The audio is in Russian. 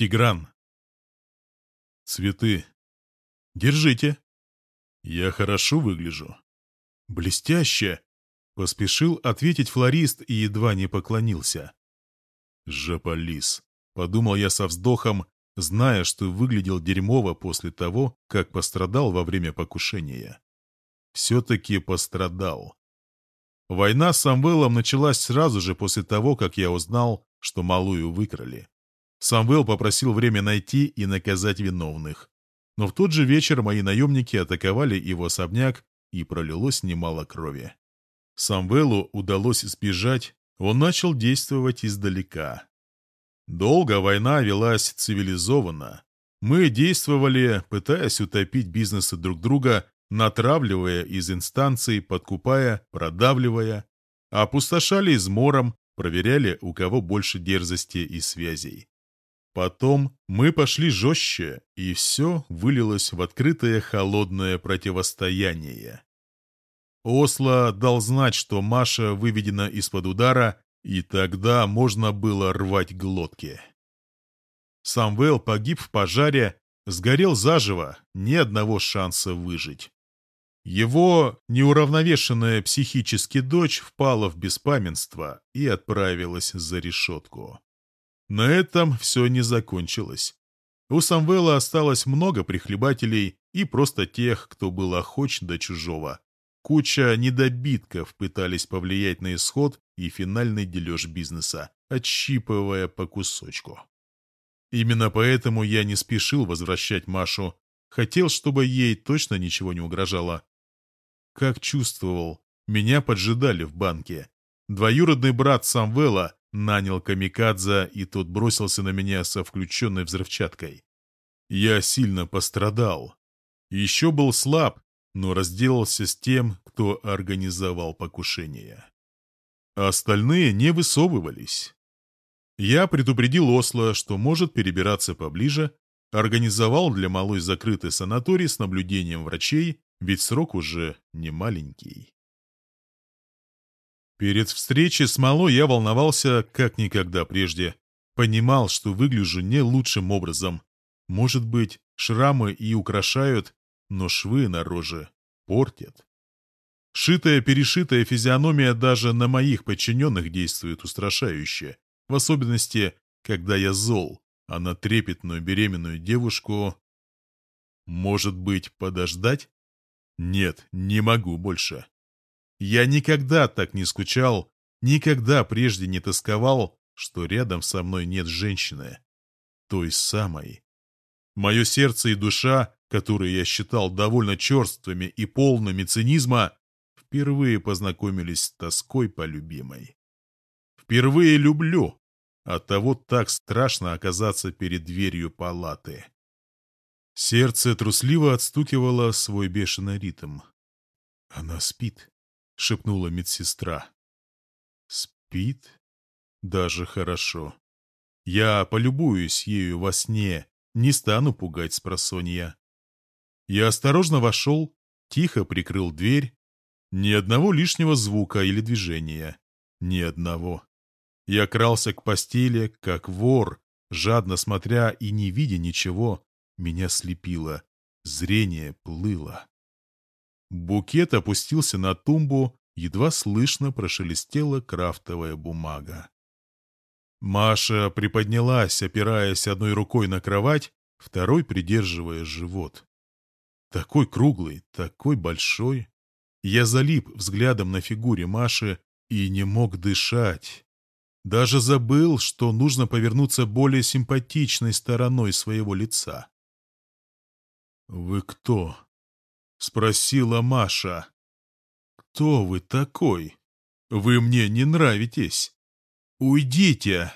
Тигран. Цветы. Держите. Я хорошо выгляжу. Блестяще. Поспешил ответить флорист и едва не поклонился. Жаполис. Подумал я со вздохом, зная, что выглядел дерьмово после того, как пострадал во время покушения. Все-таки пострадал. Война с Самвелом началась сразу же после того, как я узнал, что малую выкрали. Самвел попросил время найти и наказать виновных. Но в тот же вечер мои наемники атаковали его особняк, и пролилось немало крови. Самвелу удалось сбежать, он начал действовать издалека. Долго война велась цивилизованно. Мы действовали, пытаясь утопить бизнесы друг друга, натравливая из инстанций, подкупая, продавливая, опустошали измором, проверяли, у кого больше дерзости и связей. Потом мы пошли жестче, и все вылилось в открытое холодное противостояние. Осло дал знать, что Маша выведена из-под удара, и тогда можно было рвать глотки. Самвел погиб в пожаре, сгорел заживо, ни одного шанса выжить. Его неуравновешенная психически дочь впала в беспамятство и отправилась за решетку. На этом все не закончилось. У Самвела осталось много прихлебателей и просто тех, кто был охоч до чужого. Куча недобитков пытались повлиять на исход и финальный дележ бизнеса, отщипывая по кусочку. Именно поэтому я не спешил возвращать Машу. Хотел, чтобы ей точно ничего не угрожало. Как чувствовал, меня поджидали в банке. Двоюродный брат Самвела Нанял камикадзе, и тот бросился на меня со включенной взрывчаткой. Я сильно пострадал. Еще был слаб, но разделался с тем, кто организовал покушение. Остальные не высовывались. Я предупредил Осло, что может перебираться поближе, организовал для малой закрытый санаторий с наблюдением врачей, ведь срок уже не маленький. Перед встречей с Мало я волновался как никогда прежде. Понимал, что выгляжу не лучшим образом. Может быть, шрамы и украшают, но швы на роже портят. Шитая-перешитая физиономия даже на моих подчиненных действует устрашающе. В особенности, когда я зол, а на трепетную беременную девушку... Может быть, подождать? Нет, не могу больше. Я никогда так не скучал, никогда прежде не тосковал, что рядом со мной нет женщины. Той самой. Мое сердце и душа, которые я считал довольно черствыми и полными цинизма, впервые познакомились с тоской по любимой. Впервые люблю. Оттого так страшно оказаться перед дверью палаты. Сердце трусливо отстукивало свой бешеный ритм. Она спит шепнула медсестра. Спит? Даже хорошо. Я полюбуюсь ею во сне, не стану пугать спросонья. Я осторожно вошел, тихо прикрыл дверь. Ни одного лишнего звука или движения. Ни одного. Я крался к постели, как вор, жадно смотря и не видя ничего, меня слепило, зрение плыло. Букет опустился на тумбу, едва слышно прошелестела крафтовая бумага. Маша приподнялась, опираясь одной рукой на кровать, второй придерживая живот. Такой круглый, такой большой. Я залип взглядом на фигуре Маши и не мог дышать. Даже забыл, что нужно повернуться более симпатичной стороной своего лица. «Вы кто?» — спросила Маша. «Кто вы такой? Вы мне не нравитесь. Уйдите!»